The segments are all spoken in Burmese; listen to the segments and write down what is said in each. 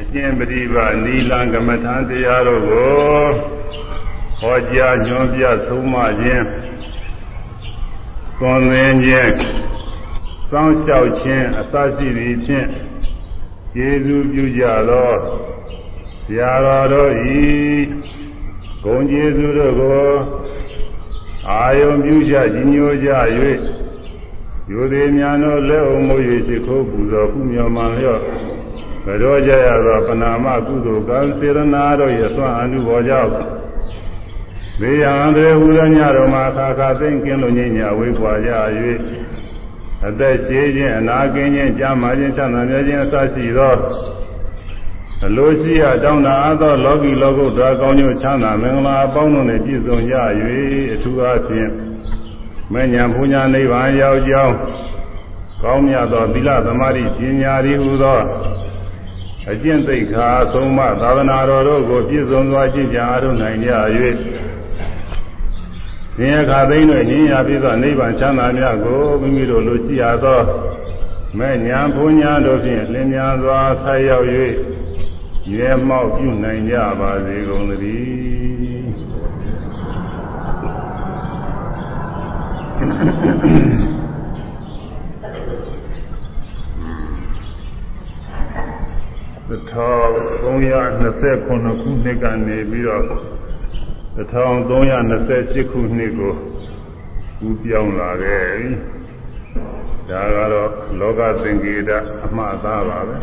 အကျင့်ပရိပါနီလံကမ္မထာတရားတို့ကိုဟောကြားညွှန်ပြဆုံးမခြင်းသွန်သင်ခြင်းစောင့်ရှောက်ခြင်းအစရှိသည်ဖြင့်ကျေးဇူးပြုကြသောဆရာတော်တို့ဤဂုဏ်ကျေးဇူးတို့ကိုအာယုံပြုကြကြီးညိုကြ၍ယူသည်များတို့လက်အုံမိုး၍ရှိခိုးပူဇော်ခုမြော်မှန်လျော့ ဘရောကြရသောပနာမကုသိုလ်ကံစေရနာတို့ရဲ့သွန်အမှုပေါ်ကြောင့်ဘေယံတွေဟူသောညတော်မှာခါခါသိမ့်ကင်းလို့ညညာဝေးပွားကြ၍အသက်ရှိခြင်းအနာကင်းခြင်းကြာမာခြင်းချမ်းသာမြဲခြင်းအစရှိသောအလိုရှိရတောင်းတာအသောလောကီလောကုတ္တရာကောင်းကျိုးချမ်းသာမင်္ဂလာအပေါင်းတို့နဲ့ပြည့်စုံကြ၍အထူးအားဖြင့်မဉ္ဇဉ်ဘုညာနိဗ္ဗာန်ရောက်ကြောင်းကောင်းမြတ်သောသီလသမာဓိပညာဤဟူသော အကျင့်သိက္ခာသုံးပါးသာသနာတော်တို့ကိုပြည့်စုံစွာကျင့်ကြအားထုတ်နိုင်ကြ၍သင်္ခါသိမ့်တို့ညင်ရပြီးသောနိဗ္ဗာန်ချမ်းသာမြတ်ကိုမိမိတို့လိုရှိရသောမဲ့ညာဘုညာတို့ဖြင့်လင်းမြန်စွာဆက်ရောက်၍ရဲမောက်ပြုနိုင်ကြပါစေကုန်သတည်း 1329ခုနှစ်ကနေပြီးတော့1328ခုနှစ်ကိုကူးပြောင်းလာခဲ့ပြီဒါကတော့လောကသင်္ကေတအမှားသားပါပဲ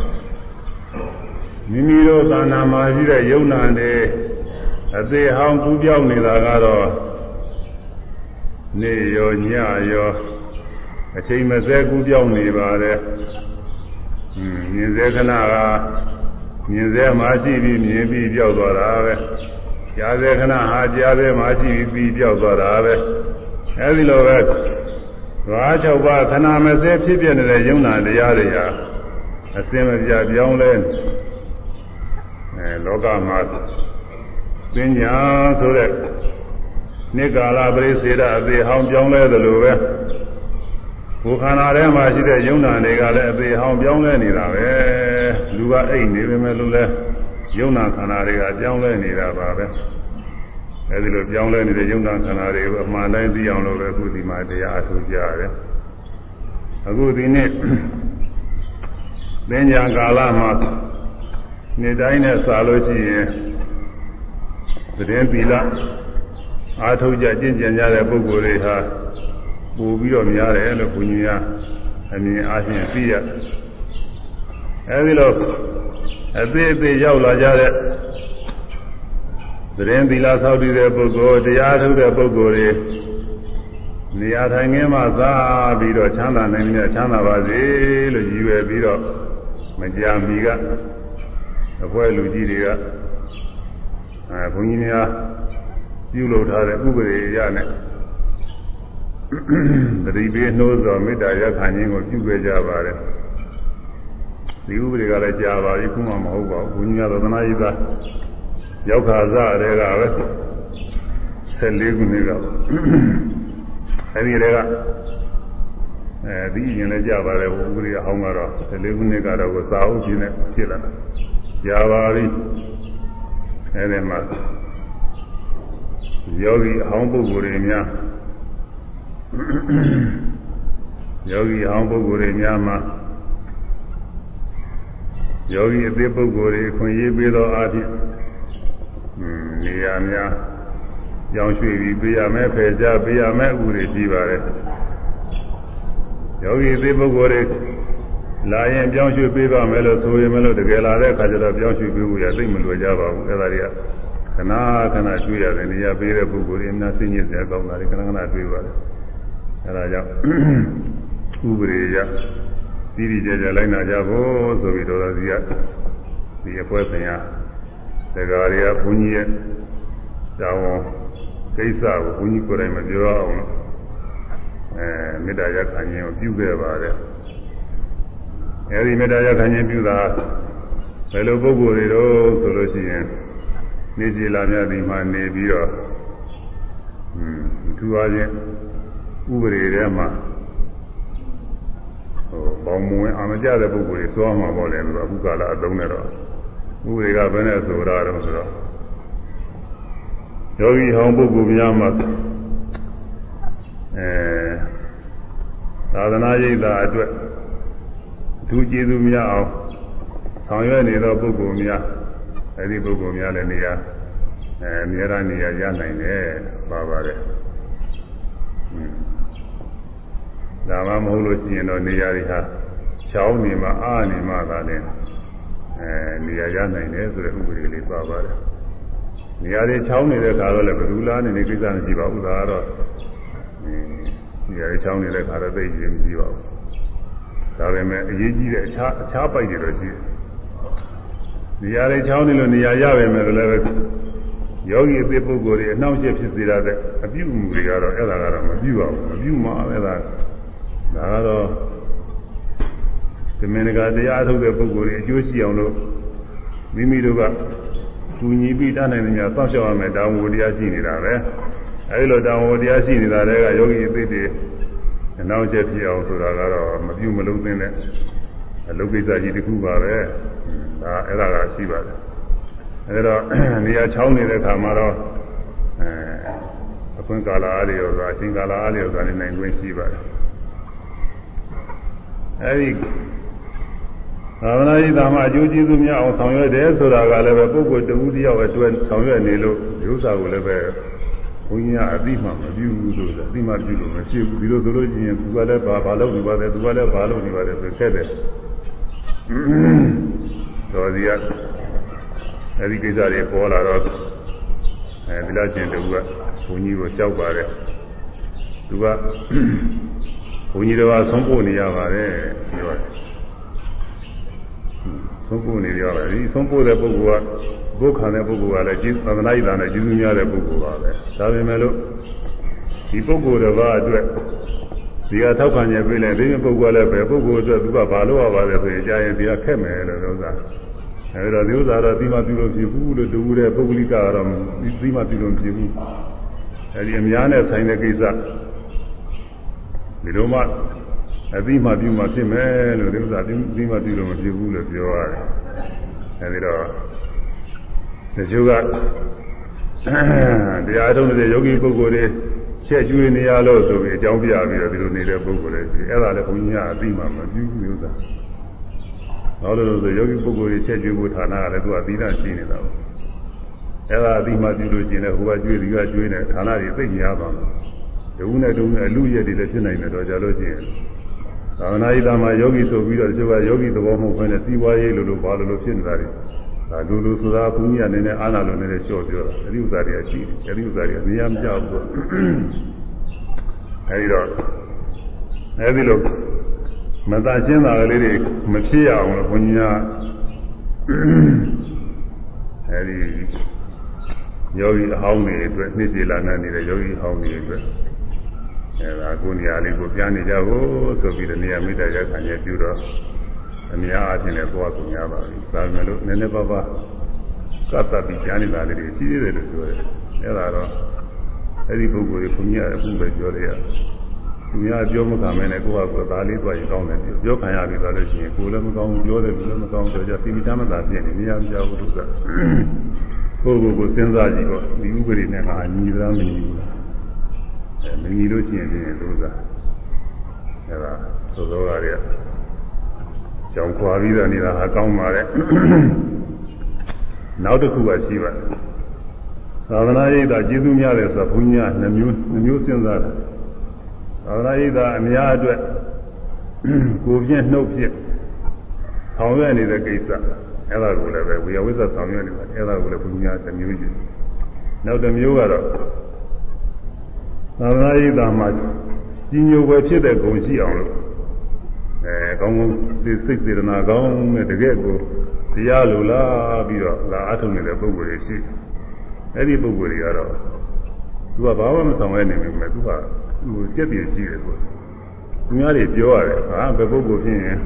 မိမိတို့သာနာမှာရှိတဲ့ယုံနာနေအသေးဟောင်းကူးပြောင်းနေတာကတော့နေရောညရောအချိန်မစဲကူးပြောင်းနေပါတယ်မြင်စေခဏက မြင်စေမှရှိပြီးမြင်ပြီးပြောက်သွားတာပဲကြားစေခဏဟာကြားစေမှရှိပြီးပြောက်သွားတာပဲအဲဒီလိုပဲဓဝါ၆ပါးခဏမစဲဖြစ်ပြနေတဲ့ယုံနာတရားတွေဟာအစင်မပြပြောင်းလဲအဲလောကမှာပညာဆိုတဲ့နိကာလပရိစေဒအသေးဟောင်းပြောင်းလဲသလိုပဲ ကိုယ်ခန္ဓာထဲမှာရှိတဲ့ယုံနာတွေကလည်းအသေးဟောင်းပြောင်းလဲနေတာပဲလူကအိတ်နေပေမဲ့လို့လဲယုံနာခန္ဓာတွေကပြောင်းလဲနေတာပါပဲအဲဒီလိုပြောင်းလဲနေတဲ့ယုံနာခန္ဓာတွေကိုအမှန်တိုင်းသိအောင်လို့ပဲအခုဒီမှာတရားအထုတ်ကြရတယ်အခုဒီနေ့သင်္ကြန်ကာလမှာနေ့တိုင်းနဲ့စာလို့ရှိရင်သတင်းသီလအာထုတ်ကြကျင့်ကြံကြတဲ့ပုဂ္ဂိုလ်တွေဟာ ပို့ပြီးတော့များတယ်လို့ဘုရားအမြင်အားဖြင့်သိရအဲဒီလိုအသေးအသေးရောက်လာကြတဲ့သတင်းသီလဆောက်တည်တဲ့ပုဂ္ဂိုလ်တရားထုတ်တဲ့ပုဂ္ဂိုလ်တွေနေရာထိုင်ခင်းမှာသာပြီးတော့ချမ်းသာနိုင်မြတ်ချမ်းသာပါစေလို့ရည်ရွယ်ပြီးတော့မကြာမီကအဖွဲလူကြီးတွေကအဲဘုန်းကြီးများပြုလုပ်ထားတဲ့ဥပဒေရနဲ့ တတိပေးနှိုးသောမေတ္တာရခံခြင်းကိုပြုခဲ့ကြပါတယ်ဒီဥပဒေကလည်းကြာပါပြီခုမှမဟုတ်ပါဘူးဘုန်းကြီးများသဒ္ဒနာယိသာရောက်ခါစရဲကပဲ14ခုနှစ်ကအဲဒီတည်းကအဲဒီရင်လည်းကြာပါတယ်ဘုရားကြီးအဟောင်းကတော့14ခုနှစ်ကတော့ကိုစာအုပ်ကြီးနဲ့ဖြစ်လာတာကြာပါပြီအဲဒီမှာယောဂီအဟောင်းပုဂ္ဂိုလ်တွေများ ယောဂီအဟောင်းပုဂ္ဂိုလ်တွေများမှာယောဂီအသေးပုဂ္ဂိုလ်တွေခွင့်ရေးပေးသောအားဖြင့်နေရာများကြောင်းရွှေ့ပြီးပေးရမယ်ဖယ်ကြပေးရမယ်ဥပဒေရှိပါတယ်ယောဂီအသေးပုဂ္ဂိုလ်တွေလာရင်ပြောင်းရွှေ့ပေးပါမယ်လို့ဆိုရင်မလို့တကယ်လာတဲ့အခါကျတော့ပြောင်းရွှေ့ပေးဖို့ရသိမလွယ်ကြပါဘူးအဲဒါတွေကခဏခဏကျွေးရတယ်နေရာပေးတဲ့ပုဂ္ဂိုလ်တွေအများစိတ်ညစ်စရာကောင်းတာတွေခဏခဏတွေ့ပါတယ် အဲဒါကြောင့်ဥပဒေရတိတိကျကျလိုက်နာကြဖို့ဆိုပြီးတော်တော်စီကဒီအဖွဲဆိုင်ရာဒကာတွေကဘုန်းကြီးရဲ့တောင်းကိစ္စကိုဘုန်းကြီးကိုယ်တိုင်မပြောအောင်အဲမေတ္တာရခံခြင်းကိုပြုခဲ့ပါတယ်အဲဒီမေတ္တာရခံခြင်းပြုတာဘယ်လိုပုဂ္ဂိုလ်တွေတော့ဆိုလို့ရှိရင်နေကြလာများဒီမှာနေပြီးတော့อืมသူအားဖြင့် ဥပဒေထဲမှာဟိုဘောင်မဝင်အာမကြတဲ့ပုဂ္ဂိုလ်တွေသွားမှာပေါ့လေသူကအခုကာလအသုံးနဲ့တော့ဥပဒေကဘယ်နဲ့ဆိုရတော့ဆိုတော့ယောဂီဟောင်းပုဂ္ဂိုလ်များမှာအဲသာသနာ့ရိပ်သာအတွက်အထူးကျေးဇူးများအောင်ဆောင်ရွက်နေသောပုဂ္ဂိုလ်များအဲဒီပုဂ္ဂိုလ်များလည်းနေရာအဲအများရနေရာရနိုင်တယ်ပါပါတယ် ဒါမှမဟုတ်လို့ရှိရင်တော့နေရာတွေဟာချောင်းနေမှာအာနေမှာသာလည်းအဲနေရာရနိုင်တယ်ဆိုတဲ့ဥပဒေလေးပါပါတယ်နေရာတွေချောင်းနေတဲ့ခါတော့လည်းဘယ်သူလားနေနေကိစ္စမရှိပါဘူးဒါကတော့နေရာတွေချောင်းနေတဲ့ခါတော့သိရင်မရှိပါဘူးဒါပေမဲ့အရေးကြီးတဲ့အခြားအခြားပိုက်တွေတော့ရှိတယ်နေရာတွေချောင်းနေလို့နေရာရပါမယ်လို့လည်းယောဂီအသေးပုဂ္ဂိုလ်တွေအနှောင့်အယှက်ဖြစ်စေရတဲ့အပြုအမူတွေကတော့အဲ့ဒါကတော့မပြုပါဘူးမပြုမှအဲ့ဒါ ဒါကတော့သမင်္ဂါတရားထုတ်တဲ့ပုဂ္ဂိုလ်တွေအကျိုးရှိအောင်လို့မိမိတို့ကကူညီပြီးတတ်နိုင်တဲ့များစောင့်ရှောက်ရမယ်တောင်းဝတရားရှိနေတာပဲအဲဒီလိုတောင်းဝတရားရှိနေတာလည်းကယောဂီအသေးတွေအနောက်ချက်ပြအောင်ဆိုတာကတော့မပြုမလုံးသင်းတဲ့အလုပ်ကိစ္စကြီးတစ်ခုပါပဲဒါအဲ့ဒါကရှိပါတယ်အဲဒါနေရာချောင်းနေတဲ့ခါမှာတော့အဲအခွင့်ကာလအားလျော်စွာအချိန်ကာလအားလျော်စွာနေနိုင်ခွင့်ရှိပါတယ် အဲဒီသာသနာ့ဤသာမအကျိုးကျေးဇူးများအောင်ဆောင်ရွက်တယ်ဆိုတာကလည်းပဲပုဂ္ဂိုလ်တဦးတယောက်အတွက်ဆောင်ရွက်နေလို့ဒီဥစ္စာကိုလည်းပဲဘုန်းကြီးကအသိမှမပြုဘူးလို့အသိမှပြုလို့မရှိဘူးဒီလိုဆိုလို့ရှိရင်သူကလည်းဘာဘာလုပ်နေပါလဲသူကလည်းဘာလုပ်နေပါလဲဆိုခဲ့တယ်တော်စီကအဲဒီကိစ္စတွေပေါ်လာတော့အဲဒီလားချင်းတူကဘုန်းကြီးကိုကြောက်ပါတယ်သူကဘု န်းကြီးတော်ကဆုံးဖို့နေရပါတယ်ပြောတယ်ဆုံးဖို့နေရပါတယ်ဒီဆုံးဖို့တဲ့ပုဂ္ဂိုလ်ကဘုခံတဲ့ပုဂ္ဂိုလ်ကလည်းကျေးသနာ့ဤတာနဲ့ကျေးဇူးများတဲ့ပုဂ္ဂိုလ်ပါပဲဒါပေမဲ့လို့ဒီပုဂ္ဂိုလ်တစ်ပါးအတွက်ဒီကထောက်ခံရပြလဲဒီပုဂ္ဂိုလ်လည်းပဲပုဂ္ဂိုလ်အတွက်သူကဘာလို့ရပါလဲဆိုရင်ကြာရင်ဒီကခက်မယ်လို့ဥစ္စာအဲဒါဒီဥစ္စာတော့ဒီမှာပြုလို့ဖြစ်ဘူးလို့တူတဲ့ပုဂ္ဂလိကကတော့ဒီမှာပြုလို့ဖြစ်ဘူးအဲဒီအများနဲ့ဆိုင်တဲ့ကိစ္စ ဒီလိုမှအပြီးမှပြုမှဖြစ်မယ်လို့ဒီဥစ္စာပြီးမှပြုလို့မဖြစ်ဘူးလို့ပြောရတယ်အဲဒီတော့တချို့ကတရားထုံးတဲ့ယောဂီပုဂ္ဂိုလ်တွေချက်ကျွေးနေရလို့ဆိုပြီးအကြောင်းပြပြီးတော့ဒီလိုနေတဲ့ပုဂ္ဂိုလ်တွေရှိတယ်အဲ့ဒါလည်းဘုန်းကြီးကအပြီးမှမပြုဘူးဥစ္စာဘာလို့လဲဆိုယောဂီပုဂ္ဂိုလ်တွေချက်ကျွေးဖို့ဌာနကလည်းသူကသီးသန့်ရှိနေတာပေါ့အဲ့ဒါအပြီးမှပြုလို့ရှိရင်လည်းဟိုကကျွေးဒီကကျွေးနေဌာနတွေသိညာသွားတယ် ဒုနဲ့ဒုနဲ့အလူရက်တွေလည်းဖြစ်နိုင်တယ်တော့ကြလို့ရှိရင်သာဝနာဣဒမှာယောဂီဆိုပြီးတော့တချို့ကယောဂီသဘောမဟုတ်ဘဲနဲ့စီးပွားရေးလိုလိုဘာလိုလိုဖြစ်နေတာတွေဒါလူလူဆိုတာဘုန်းကြီးကလည်းအာနာလိုနဲ့လျှော့ပြောတာအဲဒီဥစ္စာတွေကရှိတယ်အဲဒီဥစ္စာတွေကနေရာမကျဘူးအဲဒီတော့အဲဒီလိုမတရှင်းတာကလေးတွေမဖြစ်ရအောင်လို့ဘုန်းကြီးကအဲဒီယောဂီအဟောင်းတွေအတွက်နှစ်စီလာနေတဲ့ယောဂီအဟောင်းတွေအတွက် အဲဒါကိုနေရာလေးကိုပြန်နေကြဖို့ဆိုပြီးတော့နေရာမိတ္တရခံရပြုတော့အများအားဖြင့်လည်းသွားကုန်ကြပါပြီ။ဒါပေမဲ့လို့နည်းနည်းပါးပါးကတ်တပ်ပြီးကြားနေတာလေးတွေရှိသေးတယ်လို့ပြောတယ်။အဲဒါတော့အဲ့ဒီပုဂ္ဂိုလ်တွေဘုရားအခုပဲပြောရရ။သူများပြောမခံမဲနဲ့ကိုယ့်ဟာကိုယ်ဒါလေးသွားရင်ကောင်းတယ်ပြောပြောခံရပြီဆိုလို့ရှိရင်ကိုယ်လည်းမကောင်းဘူးပြောတယ်လူလည်းမကောင်းဆိုကြပြီးမိသားမသာဖြစ်နေနေရာမကြောက်ဘူးသူက။ကိုယ့်ကိုယ်ကိုစဉ်းစားကြည့်တော့ဒီဥပဒေနဲ့ကညီသလားမညီဘူးလား။အဲ မညီလို့ရှိရင်လည်းသူကအဲဒါသို့သောကတွေကကြောင်ခွာပြီးတော့နေတာဟာကောင်းပါလေနောက်တစ်ခုကရှိပါတယ်သာသနာ့ရေးတာကျေးဇူးများတယ်ဆိုတာဘုန်းကြီးကနှမျိုးနှမျိုးစဉ်းစားတယ်သာသနာ့ရေးတာအများအတွက်ကိုပြင်းနှုတ်ဖြစ်ဆောင်ရွက်နေတဲ့ကိစ္စအဲ့ဒါကိုလည်းပဲဝေယဝိသဆောင်ရွက်နေတာအဲ့ဒါကိုလည်းဘုန်းကြီးကတစ်မျိုးယူနောက်တစ်မျိုးကတော့ သာသနာ့ရေးတာမှာကြီးညိုပဲဖြစ်တဲ့ဂုဏ်ရှိအောင်လို့အဲကောင်းကောင်းစိတ်စိတ်စေတနာကောင်းနဲ့တကယ်ကိုတရားလိုလားပြီးတော့လာအထုံနေတဲ့ပုံစံတွေရှိအဲ့ဒီပုံစံတွေကတော့သူကဘာမှမဆောင်ရနိုင်ဘူးမဲ့သူကသူ့ကြက်ပြည့်ရှိတယ်ဆိုသူများတွေပြောရတယ်ဟာဘယ်ပုဂ္ဂိုလ်ဖြစ်ရင်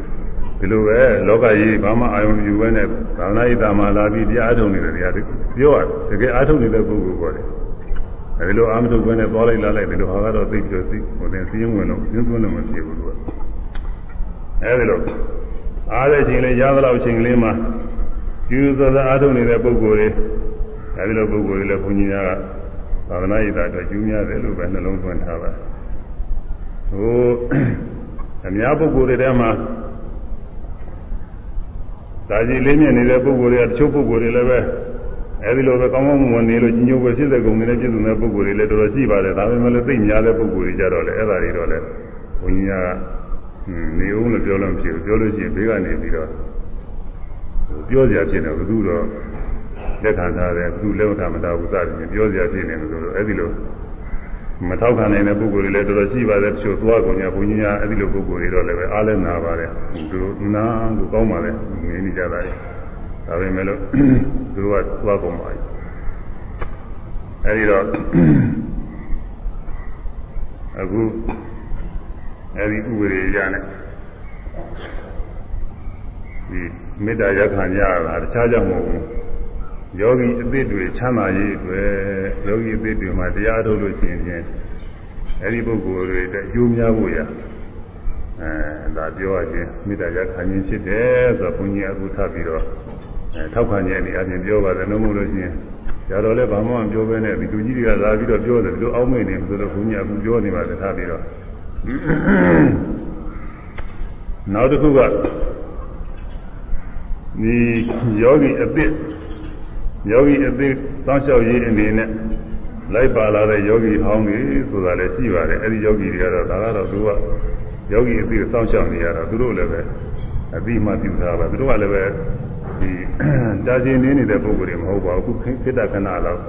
ဒီလိုပဲလောကကြီးဘာမှအာရုံယူပဲနဲ့သာနာဣတာမှာလာပြီးတရားအထုံနေတဲ့တရားတွေပြောရတယ်တကယ်အထုံနေတဲ့ပုဂ္ဂိုလ်ပေါ်တယ် အဲဒီလိုအာမထုပ်ပဲနဲ့ပေါ်လိုက်လာလိုက်ဒီလိုဟာကတော့သိပြီးတော့သိဟိုတင်စည်းရုံးဝင်လို့စည်းသွင်းလို့မဖြစ်ဘူးသူကအဲဒီလိုအားတဲ့ချိန်လေးရသလောက်ချိန်လေးမှာကျူးသောသောအားထုတ်နေတဲ့ပုဂ္ဂိုလ်တွေအဲဒီလိုပုဂ္ဂိုလ်တွေလည်းဘုန်းကြီးများကသာသနာ့ရေးတာအတွက်ကျူးများတယ်လို့ပဲနှလုံးသွင်းထားပါဟိုအများပုဂ္ဂိုလ်တွေထဲမှာသာကြီးလေးမြင့်နေတဲ့ပုဂ္ဂိုလ်တွေကတချို့ပုဂ္ဂိုလ်တွေလည်းပဲ အဲဒီလိုပဲကောင်းကောင်းမွန်မွန်နေလို့ကြီးညိုပဲဖြစ်တဲ့ကုန်နေတဲ့ပြည့်စုံတဲ့ပုဂ္ဂိုလ်တွေလည်းတော်တော်ရှိပါတယ်ဒါပေမဲ့လည်းသိများတဲ့ပုဂ္ဂိုလ်တွေကြတော့လေအဲ့ဒါတွေတော့လေဘုန်းကြီးကနေအောင်လို့ပြောလို့မဖြစ်ဘူးပြောလို့ရှိရင်ဘေးကနေပြီးတော့ပြောစရာဖြစ်နေဘယ်သူတော့လက်ခံထားတယ်ဘယ်သူလက်ခံမထားဘူးစသဖြင့်ပြောစရာဖြစ်နေလို့ဆိုတော့အဲ့ဒီလိုမထောက်ခံနိုင်တဲ့ပုဂ္ဂိုလ်တွေလည်းတော်တော်ရှိပါတယ်တချို့သွားကုန်ညာဘုန်းကြီးကအဲ့ဒီလိုပုဂ္ဂိုလ်တွေတော့လည်းပဲအားလည်းနာပါတယ်သူတို့နာကိုကောင်းပါလေနေနေကြတာလေ ဒါပေမဲ့လို့သူတို့ကသွားကုန်ပါပြီအဲဒီတော့အခုအဲဒီဥပဒေရနဲ့ဒီမေတ္တာရခံကြတာတခြားကြောင့်မဟုတ်ဘူးယောဂီအသစ်တွေချမ်းသာရေးအတွက်ယောဂီအသစ်တွေမှာတရားထုတ်လို့ရှိရင်အဲဒီပုဂ္ဂိုလ်တွေအကျိုးများဖို့ရအဲဒါပြောရခြင်းမေတ္တာရခံခြင်းဖြစ်တယ်ဆိုတော့ဘုန်းကြီးအခုထပ်ပြီးတော့အဲ ထောက်ခံခြင်းအနေအချင်းပြောပါတယ်လို့မို့လို့ရှိရင်ရတော့လည်းဘာမှမပြောဘဲနဲ့ဒီလူကြီးတွေကလာပြီးတော့ပြောတယ်ဒီလိုအောက်မိတ်နေဆိုတော့ဘုန်းကြီးအခုပြောနေပါတယ်ထပ်ပြီးတော့နောက်တစ်ခုကဒီယောဂီအသစ်ယောဂီအသစ်စောင့်ရှောက်ရေးအနေနဲ့လိုက်ပါလာတဲ့ယောဂီဟောင်းတွေဆိုတာလည်းရှိပါတယ်အဲဒီယောဂီတွေကတော့ဒါကတော့သူကယောဂီအသစ်စောင့်ရှောက်နေရတော့သူတို့လည်းပဲအပြီးမှပြုထားပါသူတို့ကလည်းပဲ ဒီတာရှင်နေနေတဲ့ပုံစံတွေမဟုတ်ပါဘူးခုခိတ္တခဏလောက်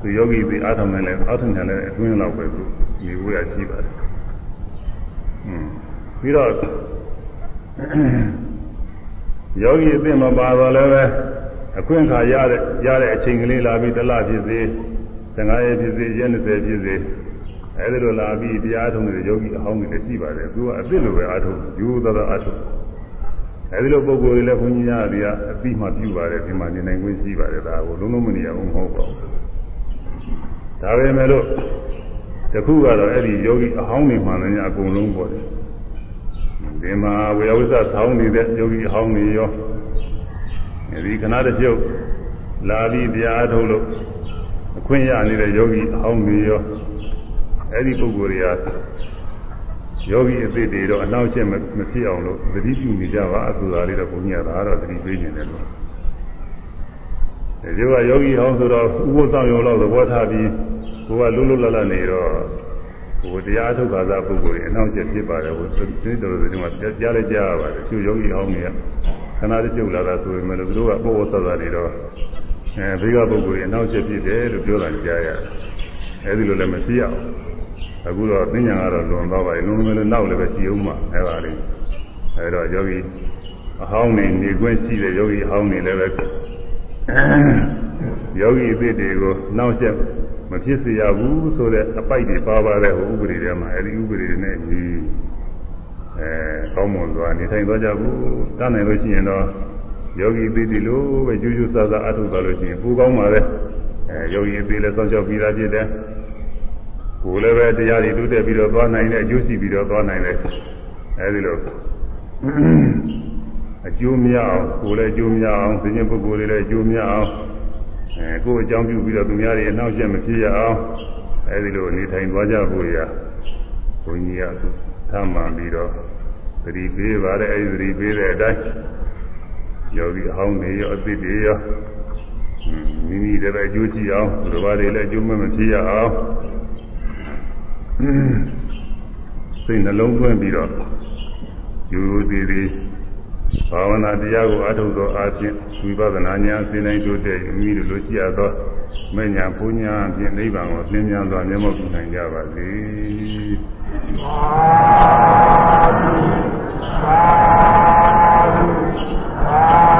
သူယောဂီပြီးအားထုတ်နေလဲအားထုတ်နေလဲအတွင်းလောက်ပဲသူဒီဝေးရရှိပါတယ်อืมပြီးတော့ယောဂီအသစ်မပါတော့လည်းပဲအခွင့်အခါရတဲ့ရတဲ့အချိန်ကလေးလာပြီးတစ်လဖြစ်စေ15ရက်ဖြစ်စေရက်20ဖြစ်စေအဲဒီလိုလာပြီးတရားထုံးနေတဲ့ယောဂီအဟောင်းတွေလည်းရှိပါတယ်သူကအသစ်လိုပဲအားထုတ်ယူသောသောအားထုတ် အဲဒီလိုပုံကိုယ်တွေလည်းဘုန်းကြီးများတွေကအပြီးမှပြုပါတယ်ဒီမှာနေနိုင်ခွင့်ရှိပါတယ်ဒါကိုလုံးလုံးမနေရဘူးမဟုတ်ပါဘူးဒါပေမဲ့လို့တခုကတော့အဲ့ဒီယောဂီအဟောင်းတွေမှလည်းအကုန်လုံးပေါ့တယ်ဒီမှာဝေယဝိသဆောင်းနေတဲ့ယောဂီအဟောင်းတွေရောဒီခဏတစ်ပြုတ်လာပြီးတရားထုတ်လို့အခွင့်ရနေတဲ့ယောဂီအဟောင်းတွေရောအဲ့ဒီပုဂ္ဂိုလ်တွေက ယောဂီအသစ်တွေတော့အနောက်ရှက်မဖြစ်အောင်လို့သတိပြုနေကြပါအဆိုတာလေးတော့ဘုန်းကြီးကဒါတော့သတိပေးနေတယ်လို့ဒီလိုကယောဂီဟောင်းဆိုတော့ဥပုသ်ဆောင်ရုံလောက်သဘောထားပြီးကိုကလွတ်လွတ်လပ်လပ်နေတော့ဟိုတရားထုတ်ခါသာပုဂ္ဂိုလ်တွေအနောက်ကျဖြစ်ပါတယ်ဟိုသိတော်တော်ဒီမှာကြားလဲကြားရပါတယ်သူယောဂီဟောင်းတွေကခဏတစ်ကျုပ်လာတာဆိုပေမဲ့လို့သူတို့ကပို့ဝတ်သတ်နေတော့အဲဘေးကပုဂ္ဂိုလ်တွေအနောက်ကျဖြစ်တယ်လို့ပြောတာကြားရတယ်အဲဒီလိုလည်းမသိရအောင် အခုတော့ပညာကတော့လွန်သွားပါပြီလွန်မယ်လို့နောက်လည်းပဲရှိအောင်မှာအဲပါလိမ့်အဲတော့ယောဂီအဟောင်းနေနေခွင့်ရှိတဲ့ယောဂီအဟောင်းနေလည်းပဲယောဂီအသစ်တွေကိုနောက်ဆက်မဖြစ်စေရဘူးဆိုတဲ့အပိုက်တွေပါပါတယ်ဟိုဥပဒေထဲမှာအဲဒီဥပဒေတွေနဲ့ညီအဲကောင်းမွန်စွာနေထိုင်သွားကြဘူးတတ်နိုင်လို့ရှိရင်တော့ယောဂီအသစ်တွေလိုပဲကျူးကျူးဆာဆာအထုသွားလို့ရှိရင်ပူကောင်းပါလေအဲယောဂီအသစ်လည်းစောင့်ရှောက်ပြီးသားဖြစ်တယ် ကိုယ်လည်းပဲတရားတွေတိုးတက်ပြီးတော့သွားနိုင်တဲ့အကျိုးရှိပြီးတော့သွားနိုင်တယ်အဲဒီလိုအကျိုးများအောင်ကိုယ်လည်းအကျိုးများအောင်သိခြင်းပုဂ္ဂိုလ်တွေလည်းအကျိုးများအောင်အဲကိုယ်အကြောင်းပြုပြီးတော့သူများတွေအနှောက်အယှက်မဖြစ်ရအောင်အဲဒီလိုနေထိုင်သွားကြဖို့ရဘုန်းကြီးကသမ်းမှန်ပြီးတော့သတိပေးပါတယ်အဲဒီသတိပေးတဲ့အတိုင်းယောဂီအဟောင်းတွေရောအသစ်တွေရောမိမိလည်းပဲအကျိုးကြည့်အောင်ဘုရားတွေလည်းအကျိုးမမဖြစ်ရအောင် စိတ်နှလုံးသွင်းပြီးတော့ရိုးရိုးသေးသေးဘာဝနာတရားကိုအထုတ်သောအားဖြင့်ဝိပဿနာဉာဏ်စိနိုင်တို့တဲ့မိတို့လိုရှိရသောမဉ္ဇဉ်ဘုံညာဖြင့်နိဗ္ဗာန်ကိုလင်းမြန်စွာမျက်မှောက်ပြုနိုင်ကြပါစေ။သာဓုသာဓုသာ